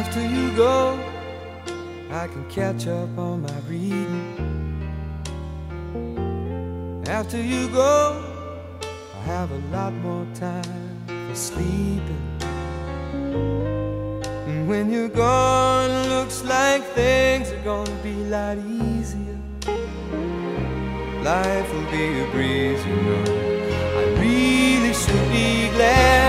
After you go, I can catch up on my reading. After you go, I have a lot more time for sleeping. And when you're gone, looks like things are gonna be a lot easier. Life will be a breeze, you know. I really should be glad,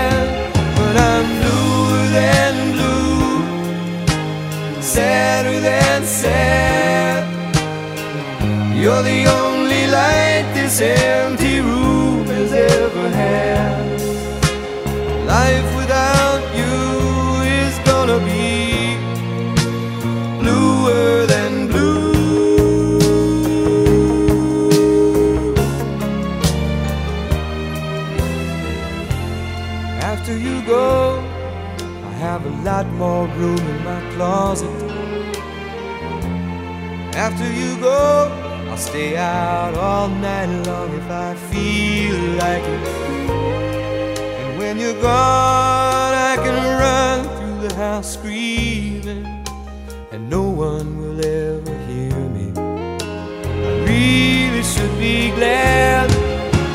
You're the only light this empty room has ever had. Life without you is gonna be bluer than blue. After you go, I have a lot more room in my closet. After you go, I'll stay out all night long if I feel like it. And when you're gone, I can run through the house screaming, and no one will ever hear me. I really should be glad,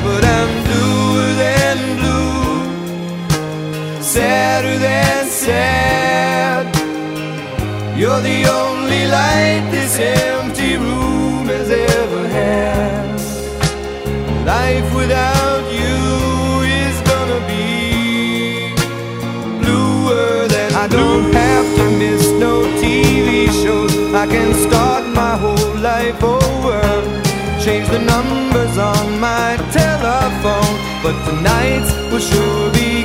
but I'm bluer than blue, sadder than sad. You're the only light this empty room without you is gonna be bluer than I don't have to miss no TV shows. I can start my whole life over. Change the numbers on my telephone, but tonight's will sure be